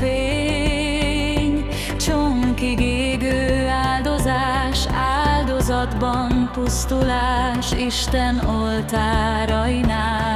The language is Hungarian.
fény, csonkig égő áldozás, áldozatban pusztulás Isten oltárainál.